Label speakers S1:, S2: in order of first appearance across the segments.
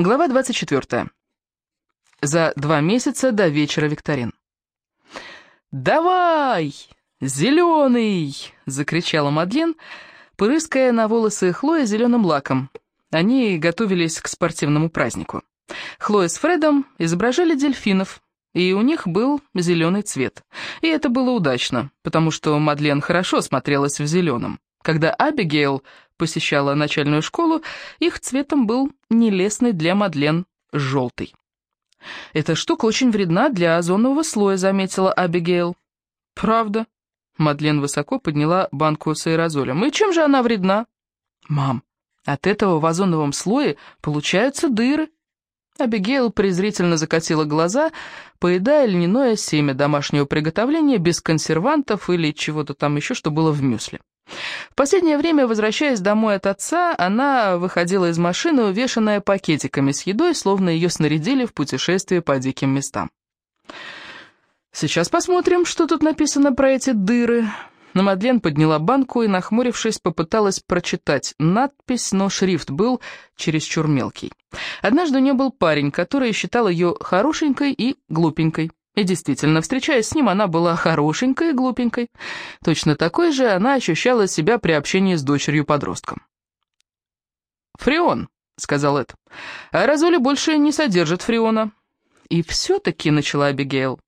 S1: Глава 24. За два месяца до вечера викторин. «Давай! Зеленый!» — закричала Мадлен, прыская на волосы Хлои зеленым лаком. Они готовились к спортивному празднику. Хлоя с Фредом изображали дельфинов, и у них был зеленый цвет. И это было удачно, потому что Мадлен хорошо смотрелась в зеленом. Когда Абигейл посещала начальную школу, их цветом был нелестный для Мадлен желтый. «Эта штука очень вредна для озонового слоя», — заметила Абигейл. «Правда?» Мадлен высоко подняла банку с аэрозолем. «И чем же она вредна?» «Мам, от этого в озоновом слое получаются дыры». Абигейл презрительно закатила глаза, поедая льняное семя домашнего приготовления без консервантов или чего-то там еще, что было в мюсле. В последнее время, возвращаясь домой от отца, она выходила из машины, увешанная пакетиками с едой, словно ее снарядили в путешествие по диким местам. «Сейчас посмотрим, что тут написано про эти дыры». Но Мадлен подняла банку и, нахмурившись, попыталась прочитать надпись, но шрифт был чересчур мелкий. Однажды у нее был парень, который считал ее хорошенькой и глупенькой. И действительно, встречаясь с ним, она была хорошенькой и глупенькой. Точно такой же она ощущала себя при общении с дочерью-подростком. «Фреон», — сказал Эд. «Аэрозоли больше не содержат фреона». «И все-таки», — начала Абигейл.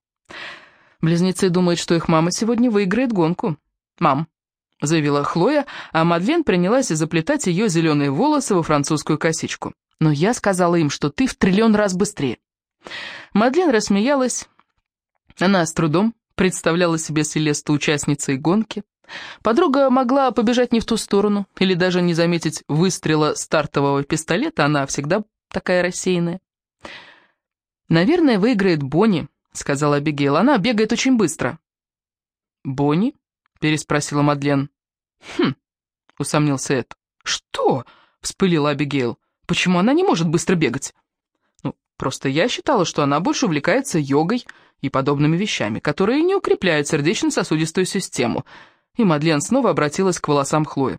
S1: Близнецы думают, что их мама сегодня выиграет гонку. «Мам», — заявила Хлоя, а Мадлен принялась заплетать ее зеленые волосы во французскую косичку. «Но я сказала им, что ты в триллион раз быстрее». Мадлен рассмеялась, она с трудом представляла себе Селесту участницей гонки. Подруга могла побежать не в ту сторону или даже не заметить выстрела стартового пистолета, она всегда такая рассеянная. «Наверное, выиграет Бонни», — сказала Абигейл. «Она бегает очень быстро». «Бонни?» — переспросила Мадлен. «Хм», — усомнился Эд. «Что?» — вспылила Абигейл. «Почему она не может быстро бегать?» «Ну, просто я считала, что она больше увлекается йогой и подобными вещами, которые не укрепляют сердечно-сосудистую систему. И Мадлен снова обратилась к волосам Хлои.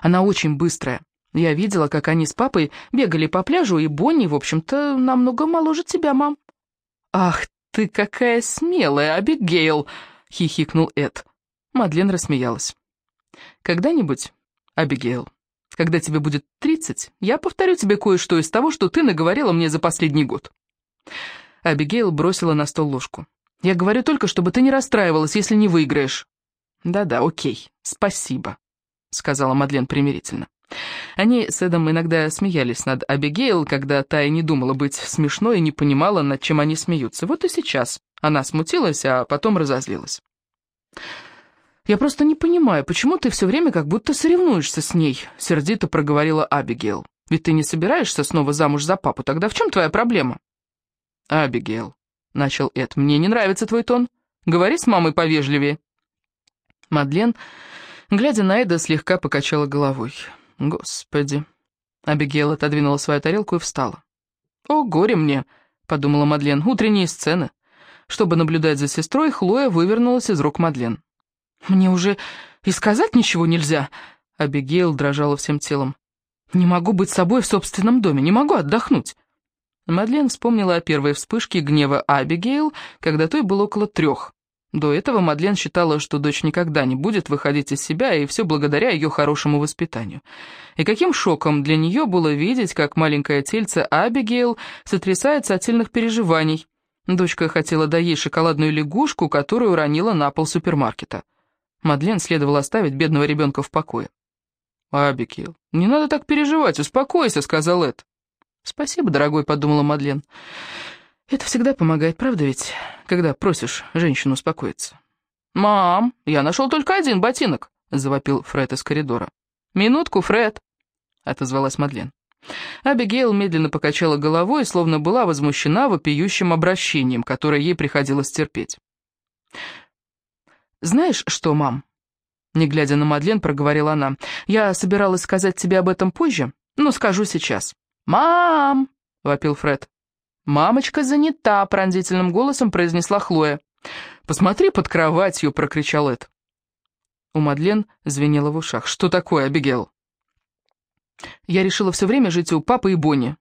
S1: Она очень быстрая. Я видела, как они с папой бегали по пляжу, и Бонни, в общем-то, намного моложе тебя, мам. «Ах ты какая смелая, Абигейл!» — хихикнул Эд. Мадлен рассмеялась. «Когда-нибудь, Абигейл, когда тебе будет тридцать, я повторю тебе кое-что из того, что ты наговорила мне за последний год». Абигейл бросила на стол ложку. «Я говорю только, чтобы ты не расстраивалась, если не выиграешь». «Да-да, окей, спасибо», — сказала Мадлен примирительно. Они с Эдом иногда смеялись над Абигейл, когда та и не думала быть смешной и не понимала, над чем они смеются. Вот и сейчас она смутилась, а потом разозлилась. «Я просто не понимаю, почему ты все время как будто соревнуешься с ней?» — сердито проговорила Абигейл. «Ведь ты не собираешься снова замуж за папу, тогда в чем твоя проблема?» «Абигейл», — начал Эд, — «мне не нравится твой тон. Говори с мамой повежливее». Мадлен, глядя на Эда, слегка покачала головой. «Господи». Абигейл отодвинула свою тарелку и встала. «О, горе мне», — подумала Мадлен, — «утренние сцены». Чтобы наблюдать за сестрой, Хлоя вывернулась из рук Мадлен. «Мне уже и сказать ничего нельзя», — Абигейл дрожала всем телом. «Не могу быть собой в собственном доме, не могу отдохнуть». Мадлен вспомнила о первой вспышке гнева Абигейл, когда той было около трех. До этого Мадлен считала, что дочь никогда не будет выходить из себя, и все благодаря ее хорошему воспитанию. И каким шоком для нее было видеть, как маленькое тельце Абигейл сотрясается от сильных переживаний. Дочка хотела доесть шоколадную лягушку, которую уронила на пол супермаркета. Мадлен следовало оставить бедного ребенка в покое. «Абигейл, не надо так переживать, успокойся», — сказал Эд. «Спасибо, дорогой», — подумала Мадлен. «Это всегда помогает, правда ведь, когда просишь женщину успокоиться?» «Мам, я нашел только один ботинок», — завопил Фред из коридора. «Минутку, Фред», — отозвалась Мадлен. Абигейл медленно покачала головой, словно была возмущена вопиющим обращением, которое ей приходилось терпеть. «Знаешь что, мам?» Не глядя на Мадлен, проговорила она. «Я собиралась сказать тебе об этом позже, но скажу сейчас. «Мам!» — вопил Фред. «Мамочка занята!» — пронзительным голосом произнесла Хлоя. «Посмотри под кроватью!» — прокричал Эд. У Мадлен звенело в ушах. «Что такое, Абигел?» «Я решила все время жить у папы и Бонни».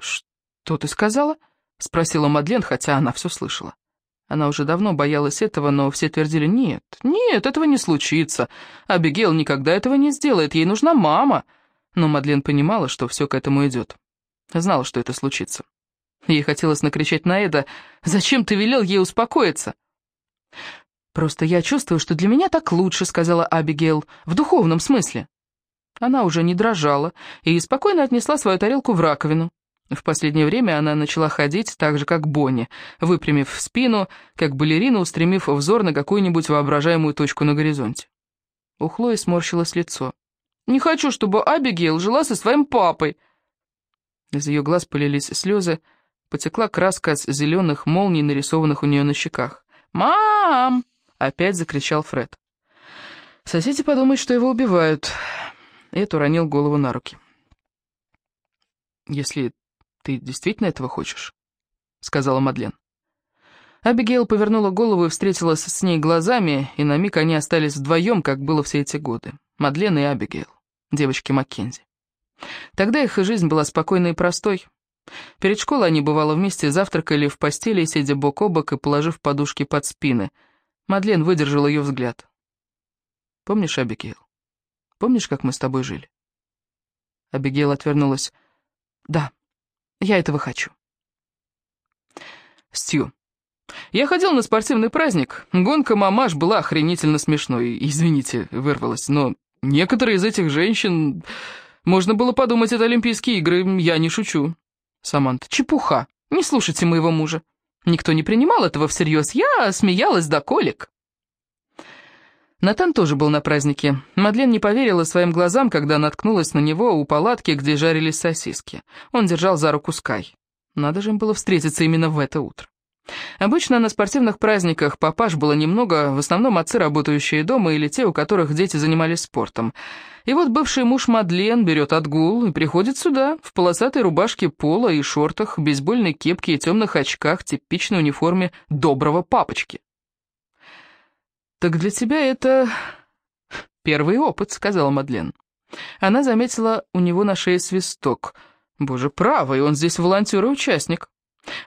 S1: «Что ты сказала?» — спросила Мадлен, хотя она все слышала. Она уже давно боялась этого, но все твердили «нет, нет, этого не случится. Абигейл никогда этого не сделает, ей нужна мама». Но Мадлен понимала, что все к этому идет. Знала, что это случится. Ей хотелось накричать на Эда «Зачем ты велел ей успокоиться?» «Просто я чувствую, что для меня так лучше», — сказала Абигейл, — «в духовном смысле». Она уже не дрожала и спокойно отнесла свою тарелку в раковину. В последнее время она начала ходить так же, как Бонни, выпрямив спину, как балерина, устремив взор на какую-нибудь воображаемую точку на горизонте. У Хлои сморщилось лицо. «Не хочу, чтобы Абигейл жила со своим папой!» Из ее глаз полились слезы, потекла краска с зеленых молний, нарисованных у нее на щеках. «Мам!» — опять закричал Фред. Соседи подумают, что его убивают. Эд уронил голову на руки. «Если ты действительно этого хочешь?» — сказала Мадлен. Абигейл повернула голову и встретилась с ней глазами, и на миг они остались вдвоем, как было все эти годы. Мадлен и Абигейл, девочки Маккензи. Тогда их жизнь была спокойной и простой. Перед школой они, бывало, вместе завтракали в постели, сидя бок о бок и положив подушки под спины. Мадлен выдержала ее взгляд. «Помнишь, Абигейл? Помнишь, как мы с тобой жили?» Абигейл отвернулась. «Да». Я этого хочу. Стью. Я ходил на спортивный праздник. Гонка мамаш была охренительно смешной. Извините, вырвалась, но некоторые из этих женщин... Можно было подумать, это Олимпийские игры, я не шучу. Саманта. Чепуха. Не слушайте моего мужа. Никто не принимал этого всерьез. Я смеялась до колик. Натан тоже был на празднике. Мадлен не поверила своим глазам, когда наткнулась на него у палатки, где жарились сосиски. Он держал за руку Скай. Надо же им было встретиться именно в это утро. Обычно на спортивных праздниках папаш было немного, в основном отцы, работающие дома, или те, у которых дети занимались спортом. И вот бывший муж Мадлен берет отгул и приходит сюда, в полосатой рубашке пола и шортах, бейсбольной кепке и темных очках, типичной униформе доброго папочки. «Так для тебя это первый опыт», — сказала Мадлен. Она заметила у него на шее свисток. «Боже, правый, он здесь волонтер и участник».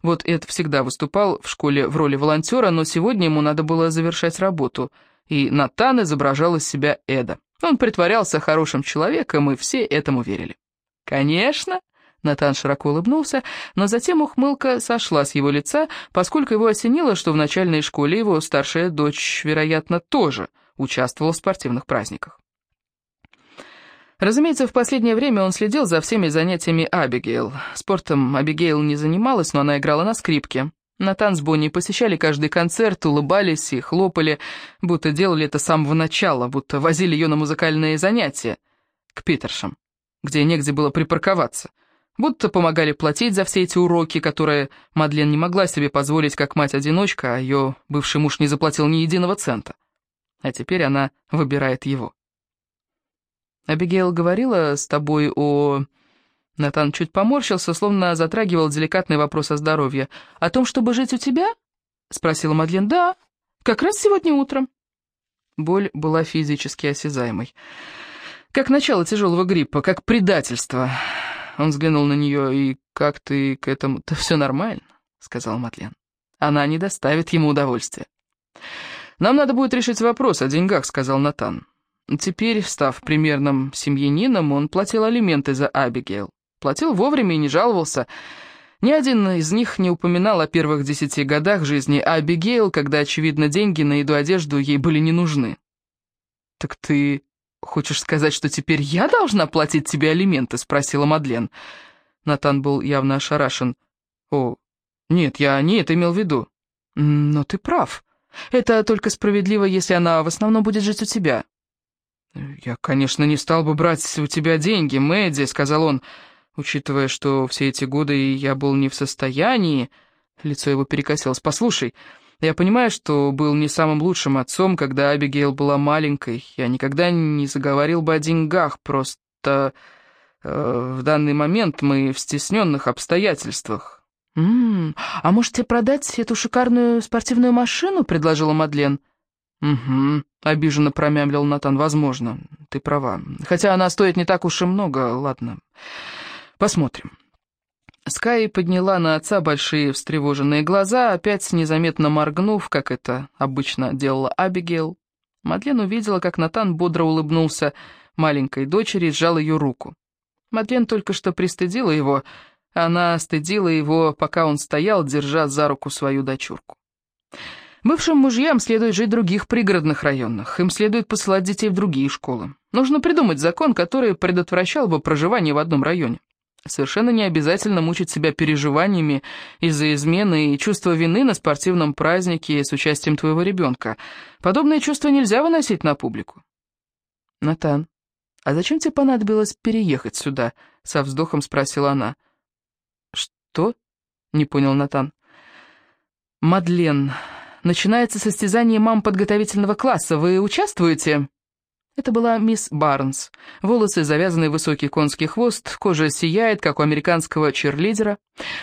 S1: Вот Эд всегда выступал в школе в роли волонтера, но сегодня ему надо было завершать работу, и Натан изображал из себя Эда. Он притворялся хорошим человеком, и все этому верили. «Конечно», Натан широко улыбнулся, но затем ухмылка сошла с его лица, поскольку его осенило, что в начальной школе его старшая дочь, вероятно, тоже участвовала в спортивных праздниках. Разумеется, в последнее время он следил за всеми занятиями Абигейл. Спортом Абигейл не занималась, но она играла на скрипке. Натан с Бонни посещали каждый концерт, улыбались и хлопали, будто делали это с самого начала, будто возили ее на музыкальные занятия к Питершам, где негде было припарковаться будто помогали платить за все эти уроки, которые Мадлен не могла себе позволить как мать-одиночка, а ее бывший муж не заплатил ни единого цента. А теперь она выбирает его. Абигейл говорила с тобой о... Натан чуть поморщился, словно затрагивал деликатный вопрос о здоровье. «О том, чтобы жить у тебя?» — спросила Мадлен. «Да, как раз сегодня утром». Боль была физически осязаемой. Как начало тяжелого гриппа, как предательство. Он взглянул на нее, и как ты к этому... Да все нормально, сказал Матлен. Она не доставит ему удовольствия. Нам надо будет решить вопрос о деньгах, сказал Натан. Теперь, став примерным семьянином, он платил алименты за Абигейл. Платил вовремя и не жаловался. Ни один из них не упоминал о первых десяти годах жизни Абигейл, когда, очевидно, деньги на еду-одежду ей были не нужны. «Так ты «Хочешь сказать, что теперь я должна платить тебе алименты?» — спросила Мадлен. Натан был явно ошарашен. «О, нет, я не это имел в виду». «Но ты прав. Это только справедливо, если она в основном будет жить у тебя». «Я, конечно, не стал бы брать у тебя деньги, Мэдди», — сказал он, учитывая, что все эти годы я был не в состоянии...» Лицо его перекосилось. «Послушай, я понимаю, что был не самым лучшим отцом, когда Абигейл была маленькой. Я никогда не заговорил бы о деньгах, просто э, в данный момент мы в стесненных обстоятельствах. «М -м, «А можете продать эту шикарную спортивную машину?» — предложила Мадлен. «Угу», — обиженно промямлил Натан. «Возможно, ты права. Хотя она стоит не так уж и много. Ладно, посмотрим». Скай подняла на отца большие встревоженные глаза, опять незаметно моргнув, как это обычно делала Абигейл. Мадлен увидела, как Натан бодро улыбнулся маленькой дочери и сжал ее руку. Мадлен только что пристыдила его, она стыдила его, пока он стоял, держа за руку свою дочурку. Бывшим мужьям следует жить в других пригородных районах, им следует посылать детей в другие школы. Нужно придумать закон, который предотвращал бы проживание в одном районе. Совершенно не обязательно мучить себя переживаниями из-за измены и чувства вины на спортивном празднике с участием твоего ребенка. Подобные чувства нельзя выносить на публику. «Натан, а зачем тебе понадобилось переехать сюда?» — со вздохом спросила она. «Что?» — не понял Натан. «Мадлен, начинается состязание мам подготовительного класса. Вы участвуете?» Это была мисс Барнс. Волосы завязаны в высокий конский хвост, кожа сияет, как у американского черлидера.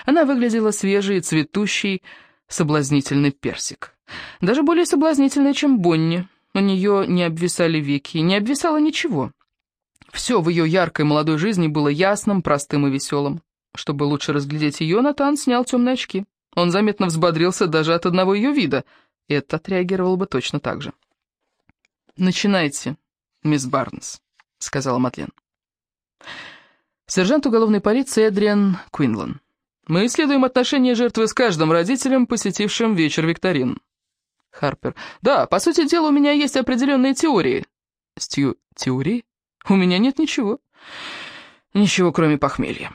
S1: Она выглядела свежей, цветущей, соблазнительный персик. Даже более соблазнительной, чем Бонни. У нее не обвисали веки, не обвисало ничего. Все в ее яркой молодой жизни было ясным, простым и веселым. Чтобы лучше разглядеть ее, Натан снял темные очки. Он заметно взбодрился даже от одного ее вида. Это отреагировал бы точно так же. «Начинайте», мисс Барнс», — сказала Мадлен. Сержант уголовной полиции Эдриан Куинлан. «Мы исследуем отношения жертвы с каждым родителем, посетившим вечер викторин». Харпер. «Да, по сути дела, у меня есть определенные теории». Стью. «Теории? У меня нет ничего. Ничего, кроме похмелья».